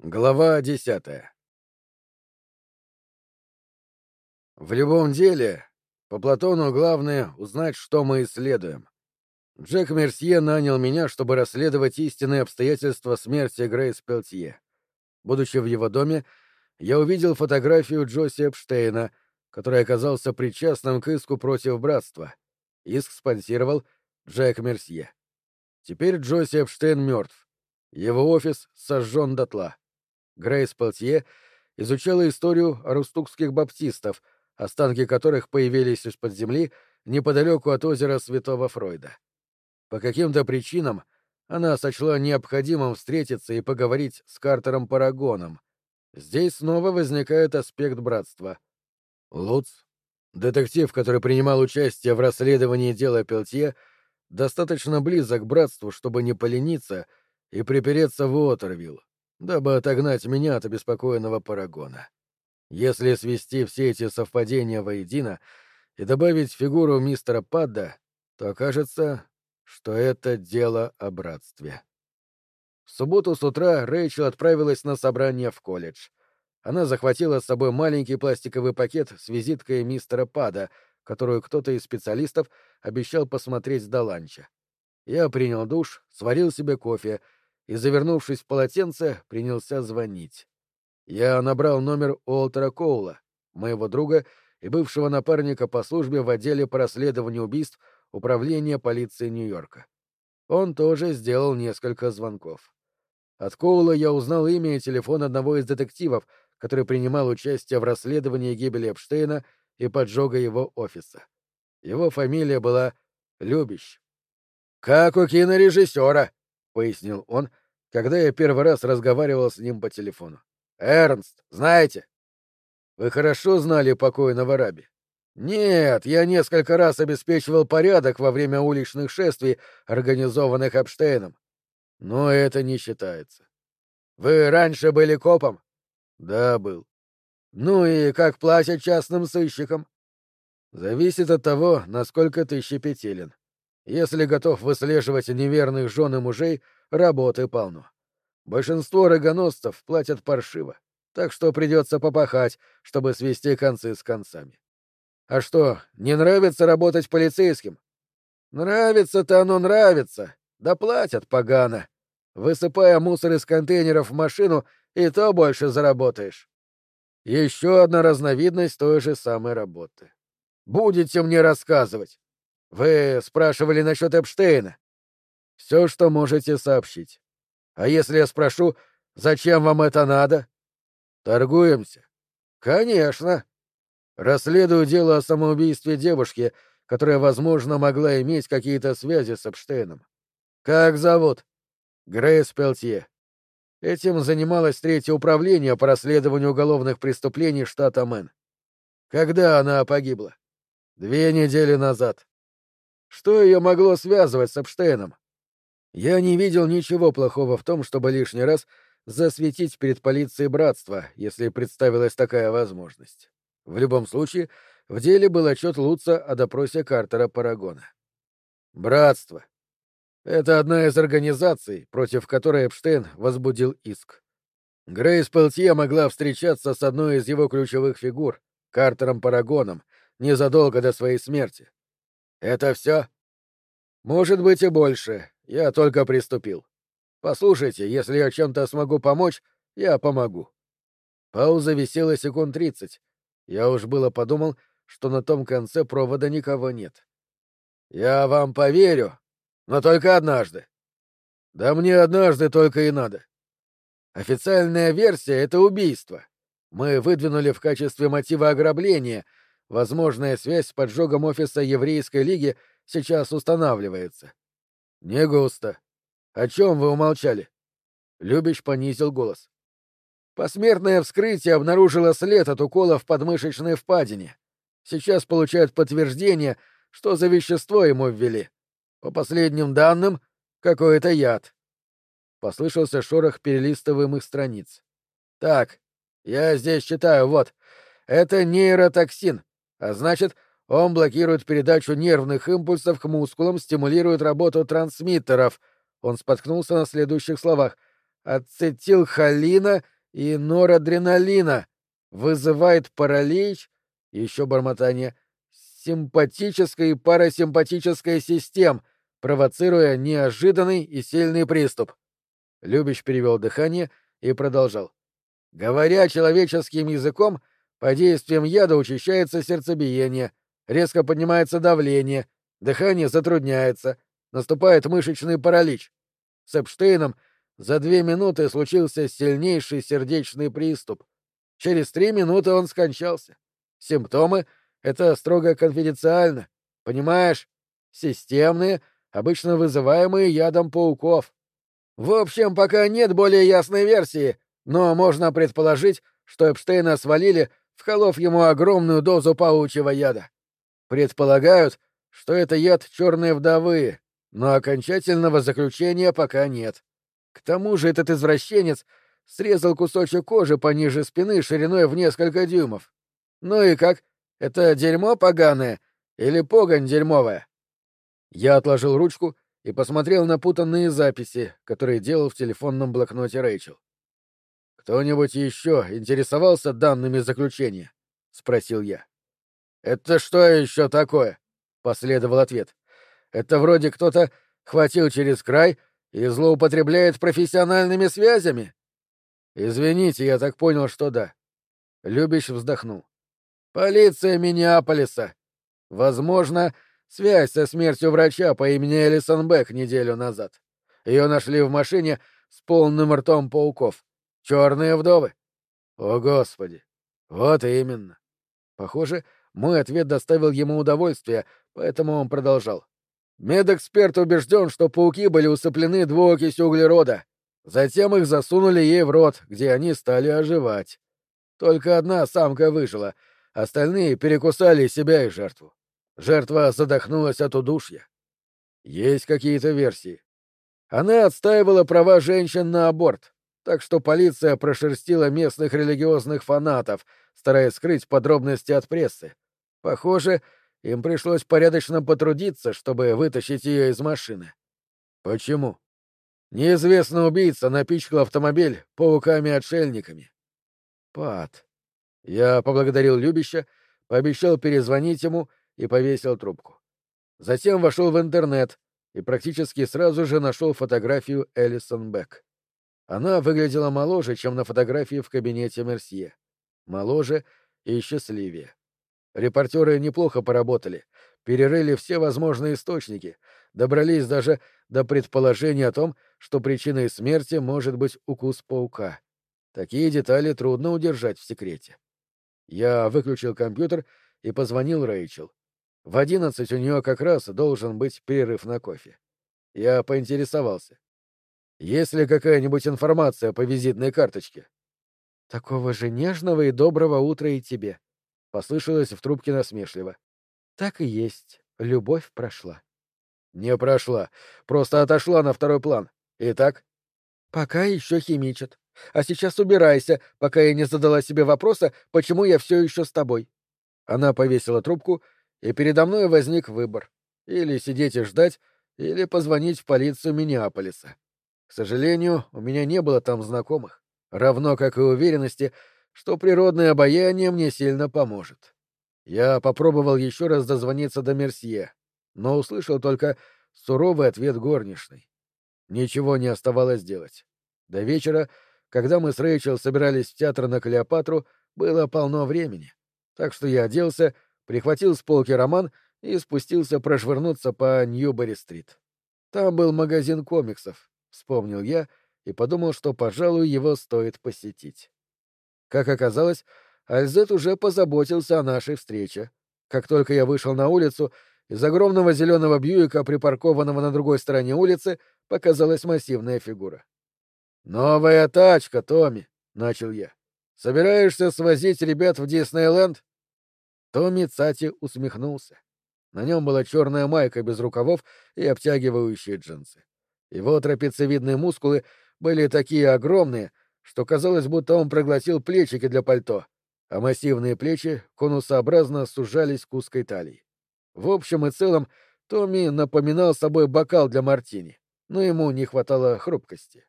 Глава десятая В любом деле, по Платону главное узнать, что мы исследуем. Джек Мерсье нанял меня, чтобы расследовать истинные обстоятельства смерти Грейс Пелтье. Будучи в его доме, я увидел фотографию Джоси Эпштейна, который оказался причастным к иску против братства. Иск спонсировал Джек Мерсье. Теперь Джоси Эпштейн мертв. Его офис сожжен дотла. Грейс Пелтье изучала историю арустукских баптистов, останки которых появились из-под земли неподалеку от озера Святого Фройда. По каким-то причинам она сочла необходимым встретиться и поговорить с Картером Парагоном. Здесь снова возникает аспект братства. Луц, детектив, который принимал участие в расследовании дела Пелтье, достаточно близок к братству, чтобы не полениться и припереться в Уотервилл дабы отогнать меня от обеспокоенного парагона. Если свести все эти совпадения воедино и добавить фигуру мистера Падда, то окажется, что это дело о братстве. В субботу с утра Рэйчел отправилась на собрание в колледж. Она захватила с собой маленький пластиковый пакет с визиткой мистера Пада, которую кто-то из специалистов обещал посмотреть до ланча. Я принял душ, сварил себе кофе — и, завернувшись в полотенце, принялся звонить. Я набрал номер Уолтера Коула, моего друга и бывшего напарника по службе в отделе по расследованию убийств Управления полиции Нью-Йорка. Он тоже сделал несколько звонков. От Коула я узнал имя и телефон одного из детективов, который принимал участие в расследовании гибели Эпштейна и поджога его офиса. Его фамилия была Любищ. «Как у кинорежиссера», — пояснил он, когда я первый раз разговаривал с ним по телефону. «Эрнст, знаете?» «Вы хорошо знали покойного Раби?» «Нет, я несколько раз обеспечивал порядок во время уличных шествий, организованных Эпштейном. Но это не считается. Вы раньше были копом?» «Да, был». «Ну и как платят частным сыщикам?» «Зависит от того, насколько ты щепетилен. Если готов выслеживать неверных жен и мужей — работы полно. Большинство рогоносцев платят паршиво, так что придется попахать, чтобы свести концы с концами. А что, не нравится работать полицейским? Нравится-то оно нравится, да платят погано. Высыпая мусор из контейнеров в машину, и то больше заработаешь. Еще одна разновидность той же самой работы. Будете мне рассказывать. Вы спрашивали насчет Эпштейна. Все, что можете сообщить. А если я спрошу, зачем вам это надо? Торгуемся. Конечно. Расследую дело о самоубийстве девушки, которая, возможно, могла иметь какие-то связи с Эпштейном. Как зовут? Грейс Пелтье. Этим занималось третье управление по расследованию уголовных преступлений штата Мэн. Когда она погибла? Две недели назад. Что ее могло связывать с Эпштейном? Я не видел ничего плохого в том, чтобы лишний раз засветить перед полицией братство, если представилась такая возможность. В любом случае, в деле был отчет Луца о допросе Картера Парагона. Братство. Это одна из организаций, против которой Эпштейн возбудил иск. Грейс Пелтье могла встречаться с одной из его ключевых фигур, Картером Парагоном, незадолго до своей смерти. Это все? Может быть и больше, я только приступил. Послушайте, если я чем-то смогу помочь, я помогу. Пауза висела секунд тридцать. Я уж было подумал, что на том конце провода никого нет. Я вам поверю, но только однажды. Да мне однажды только и надо. Официальная версия — это убийство. Мы выдвинули в качестве мотива ограбления. Возможная связь с поджогом офиса Еврейской лиги сейчас устанавливается. Не густо. О чем вы умолчали? Любич понизил голос. Посмертное вскрытие обнаружило след от укола в подмышечной впадине. Сейчас получают подтверждение, что за вещество ему ввели. По последним данным, какой-то яд. Послышался шорох перелистываемых страниц. Так, я здесь читаю, вот. Это нейротоксин, а значит, он блокирует передачу нервных импульсов к мускулам, стимулирует работу трансмиттеров. Он споткнулся на следующих словах. ацетилхолина и норадреналина, вызывает паралич, еще бормотание, симпатической и парасимпатической систем, провоцируя неожиданный и сильный приступ. Любич перевел дыхание и продолжал. Говоря человеческим языком, по действиям яда учащается сердцебиение, резко поднимается давление, дыхание затрудняется, наступает мышечный паралич. С Эпштейном за две минуты случился сильнейший сердечный приступ. Через три минуты он скончался. Симптомы — это строго конфиденциально, понимаешь? Системные, обычно вызываемые ядом пауков. В общем, пока нет более ясной версии, но можно предположить, что Эпштейна свалили, вколов ему огромную дозу паучьего яда. Предполагают, что это яд черной вдовы, но окончательного заключения пока нет. К тому же этот извращенец срезал кусочек кожи пониже спины шириной в несколько дюймов. Ну и как? Это дерьмо поганое или погонь дерьмовая? Я отложил ручку и посмотрел на путанные записи, которые делал в телефонном блокноте Рэйчел. «Кто-нибудь еще интересовался данными заключения?» — спросил я. «Это что еще такое?» — последовал ответ. «Это вроде кто-то хватил через край и злоупотребляет профессиональными связями?» «Извините, я так понял, что да». Любич вздохнул. «Полиция Миннеаполиса. Возможно, связь со смертью врача по имени Элисон Бек неделю назад. Ее нашли в машине с полным ртом пауков. Черные вдовы. О, Господи! Вот именно. Похоже, мой ответ доставил ему удовольствие, поэтому он продолжал. Медэксперт убежден, что пауки были усыплены двуокисью углерода. Затем их засунули ей в рот, где они стали оживать. Только одна самка выжила, остальные перекусали себя и жертву. Жертва задохнулась от удушья. Есть какие-то версии. Она отстаивала права женщин на аборт, так что полиция прошерстила местных религиозных фанатов, стараясь скрыть подробности от прессы. Похоже, им пришлось порядочно потрудиться, чтобы вытащить ее из машины. Почему? Неизвестный убийца напичкал автомобиль пауками-отшельниками. Пат. Я поблагодарил любища, пообещал перезвонить ему и повесил трубку. Затем вошел в интернет и практически сразу же нашел фотографию Элисон Бек. Она выглядела моложе, чем на фотографии в кабинете Мерсье. Моложе и счастливее. Репортеры неплохо поработали, перерыли все возможные источники, добрались даже до предположения о том, что причиной смерти может быть укус паука. Такие детали трудно удержать в секрете. Я выключил компьютер и позвонил Рэйчел. В одиннадцать у нее как раз должен быть перерыв на кофе. Я поинтересовался. Есть ли какая-нибудь информация по визитной карточке? Такого же нежного и доброго утра и тебе, послышалось в трубке насмешливо. Так и есть. Любовь прошла. Не прошла, просто отошла на второй план. Итак, пока еще химичат. А сейчас убирайся, пока я не задала себе вопроса, почему я все еще с тобой. Она повесила трубку, и передо мной возник выбор: или сидеть и ждать, или позвонить в полицию Миннеаполиса. К сожалению, у меня не было там знакомых, равно как и уверенности, что природное обаяние мне сильно поможет. Я попробовал еще раз дозвониться до Мерсье, но услышал только суровый ответ горничной. Ничего не оставалось делать. До вечера, когда мы с Рэйчел собирались в театр на Клеопатру, было полно времени, так что я оделся, прихватил с полки роман и спустился прошвырнуться по Ньюбери-стрит. Там был магазин комиксов, — вспомнил я и подумал, что, пожалуй, его стоит посетить. Как оказалось, Альзет уже позаботился о нашей встрече. Как только я вышел на улицу, из огромного зеленого Бьюика, припаркованного на другой стороне улицы, показалась массивная фигура. «Новая тачка, Томми!» — начал я. «Собираешься свозить ребят в Диснейленд?» Томми Цати усмехнулся. На нем была черная майка без рукавов и обтягивающие джинсы. Его трапециевидные мускулы были такие огромные, что казалось, будто он проглотил плечики для пальто, а массивные плечи конусообразно сужались к узкой талии. В общем и целом, Томми напоминал собой бокал для мартини, но ему не хватало хрупкости.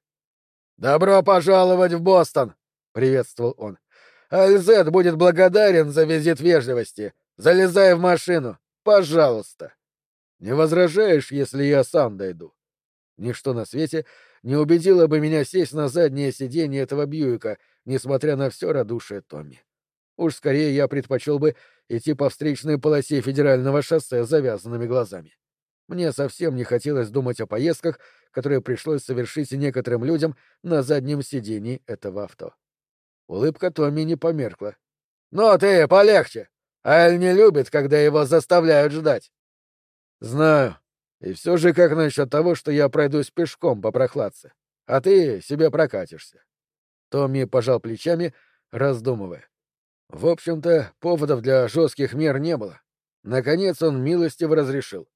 «Добро пожаловать в Бостон!» — приветствовал он. «Альзет будет благодарен за визит вежливости. Залезай в машину, пожалуйста!» «Не возражаешь, если я сам дойду?» Ничто на свете не убедило бы меня сесть на заднее сиденье этого Бьюика, несмотря на все радушие Томми. Уж скорее я предпочел бы идти по встречной полосе федерального шоссе с завязанными глазами. Мне совсем не хотелось думать о поездках, которые пришлось совершить некоторым людям на заднем сидении этого авто. Улыбка Томми не померкла. «Ну ты, полегче! Аль не любит, когда его заставляют ждать!» «Знаю. И все же как насчет того, что я пройдусь пешком по прохладце, а ты себе прокатишься?» Томми пожал плечами, раздумывая. В общем-то, поводов для жестких мер не было. Наконец он милостиво разрешил.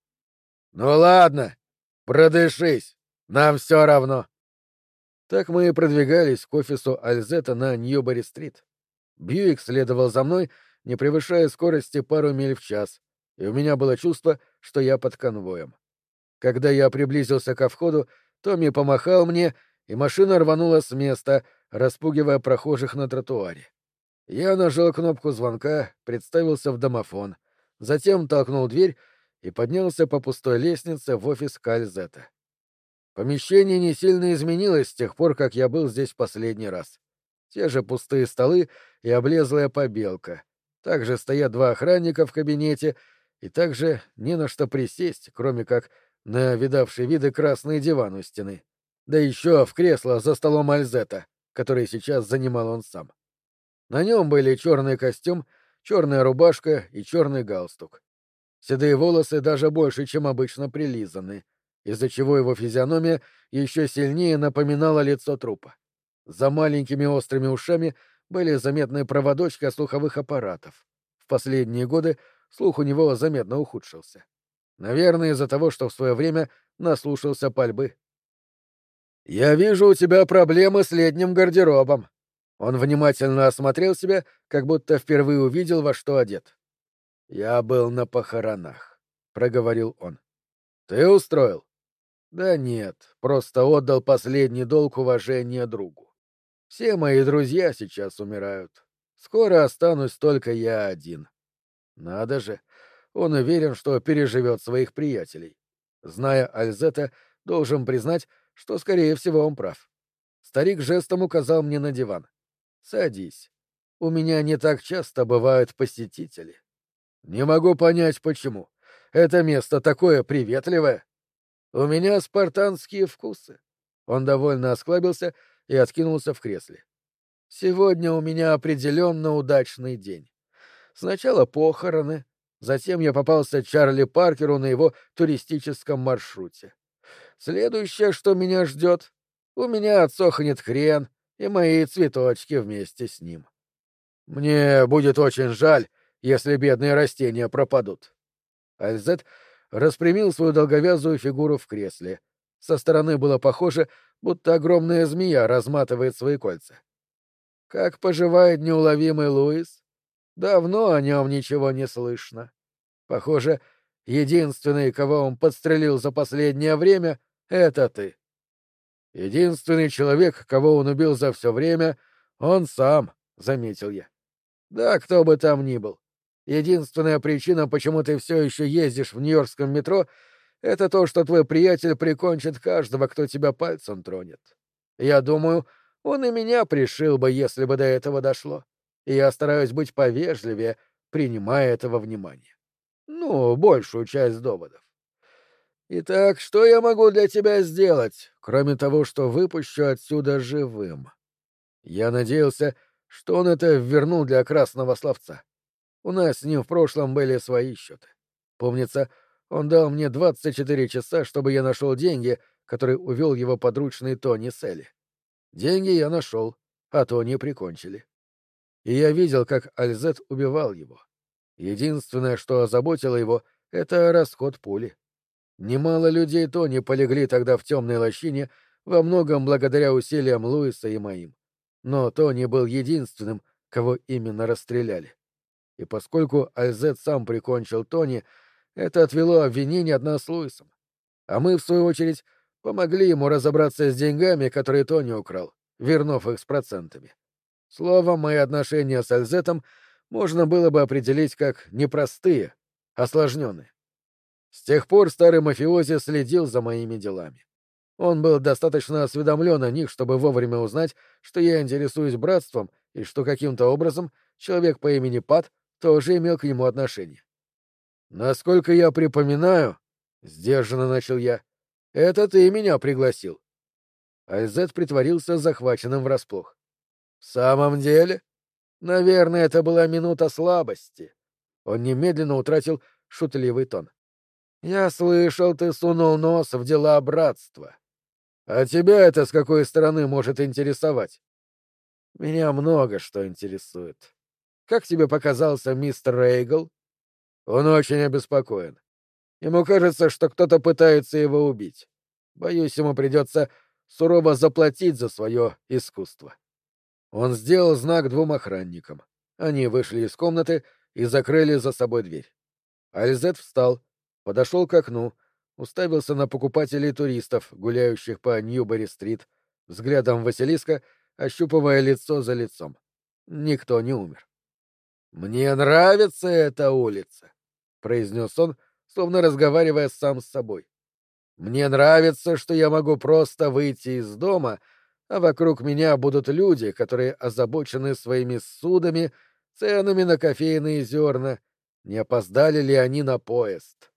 «Ну ладно, продышись, нам все равно». Так мы и продвигались к офису Альзета на Ньюбери-стрит. Бьюик следовал за мной, не превышая скорости пару миль в час, и у меня было чувство, что я под конвоем. Когда я приблизился ко входу, Томми помахал мне, и машина рванула с места, распугивая прохожих на тротуаре. Я нажал кнопку звонка, представился в домофон, затем толкнул дверь и поднялся по пустой лестнице в офис Кальзета. Помещение не сильно изменилось с тех пор, как я был здесь последний раз. Те же пустые столы и облезлая побелка. Также стоят два охранника в кабинете, и также не на что присесть, кроме как на видавший виды красный диван у стены. Да еще в кресло за столом Альзета, который сейчас занимал он сам. На нем были черный костюм, черная рубашка и черный галстук. Седые волосы даже больше, чем обычно прилизаны, из-за чего его физиономия еще сильнее напоминала лицо трупа. За маленькими острыми ушами были заметны проводочки слуховых аппаратов. В последние годы слух у него заметно ухудшился. Наверное, из-за того, что в свое время наслушался пальбы. «Я вижу у тебя проблемы с летним гардеробом», он внимательно осмотрел себя, как будто впервые увидел, во что одет. «Я был на похоронах», — проговорил он. «Ты устроил?» «Да нет, просто отдал последний долг уважения другу. Все мои друзья сейчас умирают. Скоро останусь только я один. Надо же, он уверен, что переживет своих приятелей. Зная Альзета, должен признать, что, скорее всего, он прав. Старик жестом указал мне на диван. Садись. У меня не так часто бывают посетители. Не могу понять, почему. Это место такое приветливое. У меня спартанские вкусы. Он довольно осклабился и откинулся в кресле. Сегодня у меня определенно удачный день. Сначала похороны, затем я попался Чарли Паркеру на его туристическом маршруте. Следующее, что меня ждет, у меня отсохнет хрен, и мои цветочки вместе с ним. Мне будет очень жаль, если бедные растения пропадут. Альзет распрямил свою долговязую фигуру в кресле. Со стороны было похоже, будто огромная змея разматывает свои кольца. Как поживает неуловимый Луис? Давно о нем ничего не слышно. Похоже, единственный, кого он подстрелил за последнее время, — это ты. Единственный человек, кого он убил за все время, он сам, — заметил я. Да, кто бы там ни был. Единственная причина, почему ты все еще ездишь в Нью-Йоркском метро, это то, что твой приятель прикончит каждого, кто тебя пальцем тронет. Я думаю, он и меня пришил бы, если бы до этого дошло. И я стараюсь быть повежливее, принимая этого внимания. Ну, большую часть доводов. Итак, что я могу для тебя сделать, кроме того, что выпущу отсюда живым? Я надеялся, что он это вернул для красного словца. У нас с ним в прошлом были свои счеты. Помнится, он дал мне 24 часа, чтобы я нашел деньги, которые увел его подручный Тони Селли. Деньги я нашел, а Тони прикончили. И я видел, как Альзет убивал его. Единственное, что озаботило его, — это расход пули. Немало людей Тони полегли тогда в темной лощине, во многом благодаря усилиям Луиса и моим. Но Тони был единственным, кого именно расстреляли. И поскольку Альзет сам прикончил Тони, это отвело обвинение от нас с Луисом. А мы, в свою очередь, Помогли ему разобраться с деньгами, которые Тони украл, вернув их с процентами. Словом, мои отношения с Альзетом можно было бы определить как непростые, осложненные. С тех пор старый мафиози следил за моими делами. Он был достаточно осведомлен о них, чтобы вовремя узнать, что я интересуюсь братством и что каким-то образом человек по имени Пат тоже имел к нему отношение. Насколько я припоминаю, — сдержанно начал я, — это ты меня пригласил. Альзет притворился захваченным врасплох. — В самом деле? Наверное, это была минута слабости. Он немедленно утратил шутливый тон. — Я слышал, ты сунул нос в дела братства. А тебя это с какой стороны может интересовать? Меня много что интересует. Как тебе показался мистер Рейгл? Он очень обеспокоен. Ему кажется, что кто-то пытается его убить. Боюсь, ему придется сурово заплатить за свое искусство. Он сделал знак двум охранникам. Они вышли из комнаты и закрыли за собой дверь. Альзет встал, подошел к окну, уставился на покупателей туристов, гуляющих по Ньюбери-стрит, взглядом Василиска, ощупывая лицо за лицом. Никто не умер. «Мне нравится эта улица», — произнес он, словно разговаривая сам с собой. «Мне нравится, что я могу просто выйти из дома, а вокруг меня будут люди, которые озабочены своими судами, ценами на кофейные зерна, не опоздали ли они на поезд.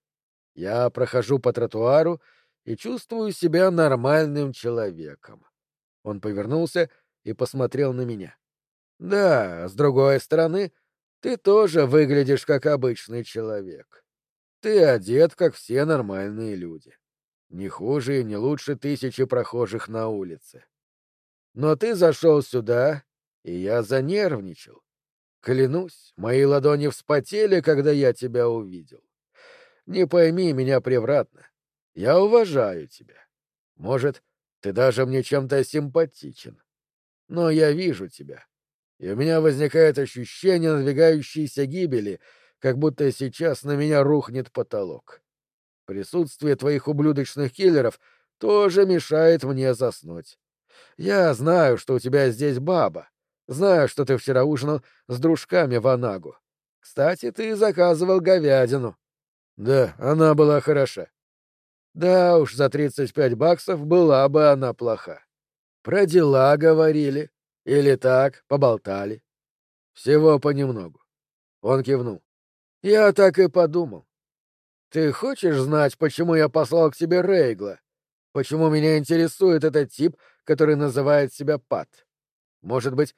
Я прохожу по тротуару и чувствую себя нормальным человеком. Он повернулся и посмотрел на меня. Да, с другой стороны, ты тоже выглядишь как обычный человек. Ты одет, как все нормальные люди. Не хуже и не лучше тысячи прохожих на улице. Но ты зашел сюда, и я занервничал. Клянусь, мои ладони вспотели, когда я тебя увидел. Не пойми меня превратно. Я уважаю тебя. Может, ты даже мне чем-то симпатичен. Но я вижу тебя. И у меня возникает ощущение надвигающейся гибели, как будто сейчас на меня рухнет потолок. Присутствие твоих ублюдочных киллеров тоже мешает мне заснуть. Я знаю, что у тебя здесь баба. Знаю, что ты вчера ужинал с дружками в Анагу. Кстати, ты заказывал говядину. Да, она была хороша. Да уж, за тридцать пять баксов была бы она плоха. Про дела говорили. Или так, поболтали. Всего понемногу. Он кивнул. Я так и подумал. Ты хочешь знать, почему я послал к тебе Рейгла? Почему меня интересует этот тип, который называет себя Пат? Может быть,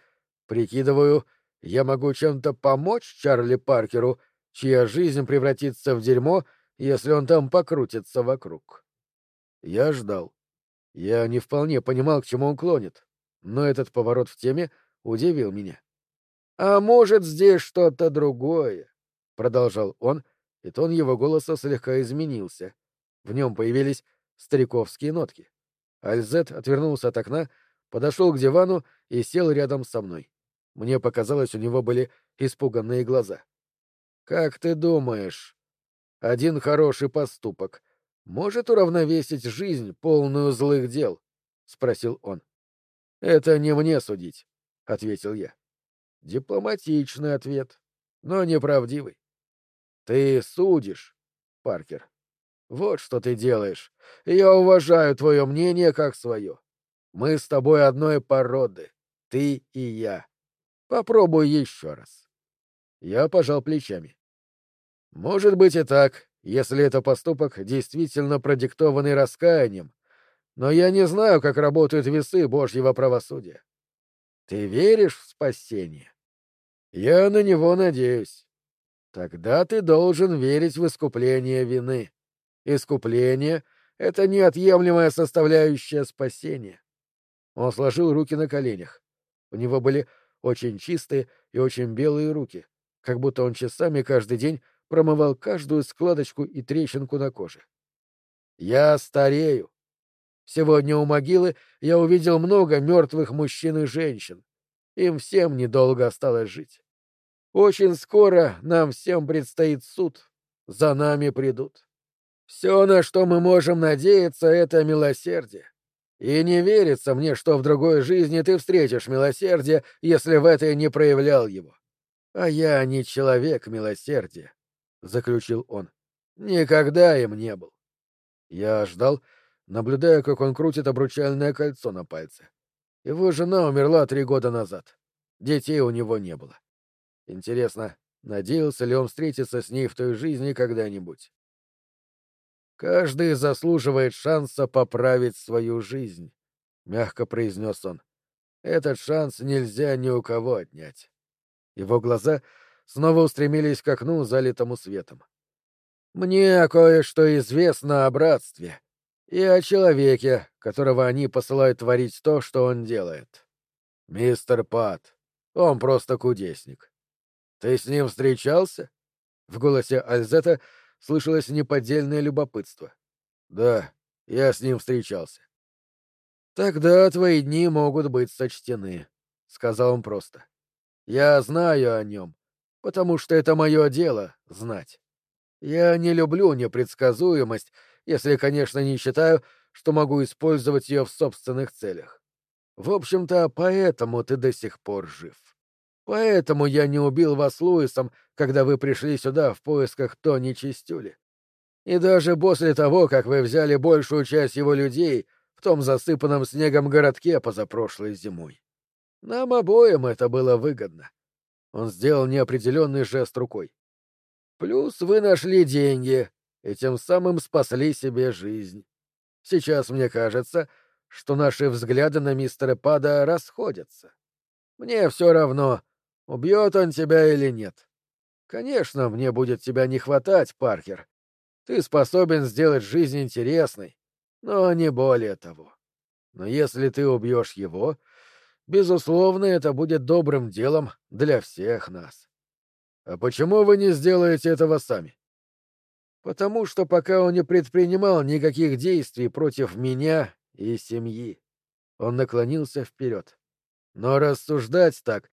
прикидываю, я могу чем-то помочь Чарли Паркеру чья жизнь превратится в дерьмо, если он там покрутится вокруг. Я ждал. Я не вполне понимал, к чему он клонит, но этот поворот в теме удивил меня. «А может, здесь что-то другое?» — продолжал он, и тон его голоса слегка изменился. В нем появились стариковские нотки. Альзет отвернулся от окна, подошел к дивану и сел рядом со мной. Мне показалось, у него были испуганные глаза. Как ты думаешь, один хороший поступок может уравновесить жизнь, полную злых дел? спросил он. Это не мне судить, ответил я. Дипломатичный ответ, но неправдивый. Ты судишь, Паркер. Вот что ты делаешь. Я уважаю твое мнение как свое. Мы с тобой одной породы, ты и я. Попробуй еще раз. Я пожал плечами. Может быть и так, если это поступок, действительно продиктованный раскаянием. Но я не знаю, как работают весы Божьего правосудия. Ты веришь в спасение? Я на него надеюсь. Тогда ты должен верить в искупление вины. Искупление — это неотъемлемая составляющая спасения. Он сложил руки на коленях. У него были очень чистые и очень белые руки, как будто он часами каждый день промывал каждую складочку и трещинку на коже. «Я старею. Сегодня у могилы я увидел много мертвых мужчин и женщин. Им всем недолго осталось жить. Очень скоро нам всем предстоит суд. За нами придут. Все, на что мы можем надеяться, — это милосердие. И не верится мне, что в другой жизни ты встретишь милосердие, если в этой не проявлял его. А я не человек милосердия, — заключил он. Никогда им не был. Я ждал, наблюдая, как он крутит обручальное кольцо на пальце. Его жена умерла три года назад. Детей у него не было. Интересно, надеялся ли он встретиться с ней в той жизни когда-нибудь? Каждый заслуживает шанса поправить свою жизнь, мягко произнес он. Этот шанс нельзя ни у кого отнять. Его глаза снова устремились к окну, залитому светом. Мне кое-что известно о братстве и о человеке, которого они посылают творить то, что он делает. Мистер Пат. Он просто кудесник. Ты с ним встречался? В голосе Альзета слышалось неподдельное любопытство. Да, я с ним встречался. Тогда твои дни могут быть сочтены, сказал он просто. Я знаю о нем, потому что это мое дело — знать. Я не люблю непредсказуемость, если, конечно, не считаю, что могу использовать ее в собственных целях. В общем-то, поэтому ты до сих пор жив. Поэтому я не убил вас Луисом, когда вы пришли сюда в поисках Тони Чистюли. И даже после того, как вы взяли большую часть его людей в том засыпанном снегом городке позапрошлой зимой. Нам обоим это было выгодно. Он сделал неопределенный жест рукой. Плюс вы нашли деньги и тем самым спасли себе жизнь. Сейчас мне кажется, что наши взгляды на мистера Пада расходятся. Мне все равно, Убьет он тебя или нет. Конечно, мне будет тебя не хватать, Паркер. Ты способен сделать жизнь интересной, но не более того. Но если ты убьешь его, безусловно, это будет добрым делом для всех нас. А почему вы не сделаете этого сами? Потому что пока он не предпринимал никаких действий против меня и семьи. Он наклонился вперед. Но рассуждать так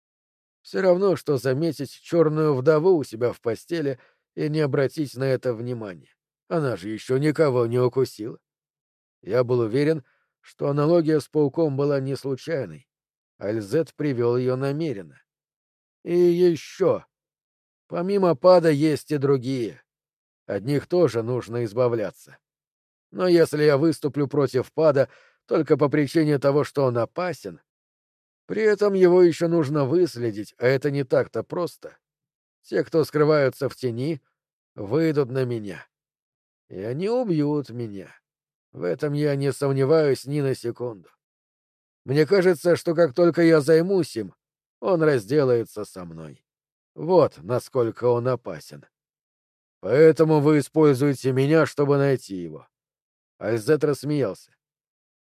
все равно, что заметить черную вдову у себя в постели и не обратить на это внимания. Она же еще никого не укусила. Я был уверен, что аналогия с пауком была не случайной. Альзет привел ее намеренно. И еще. Помимо пада есть и другие. От них тоже нужно избавляться. Но если я выступлю против пада только по причине того, что он опасен, при этом его еще нужно выследить, а это не так-то просто. Те, кто скрываются в тени, выйдут на меня. И они убьют меня. В этом я не сомневаюсь ни на секунду. Мне кажется, что как только я займусь им, он разделается со мной. Вот насколько он опасен. Поэтому вы используете меня, чтобы найти его. Альзет рассмеялся.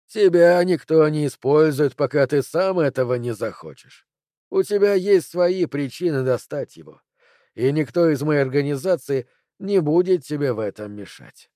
Тебя никто не использует, пока ты сам этого не захочешь. У тебя есть свои причины достать его, и никто из моей организации не будет тебе в этом мешать.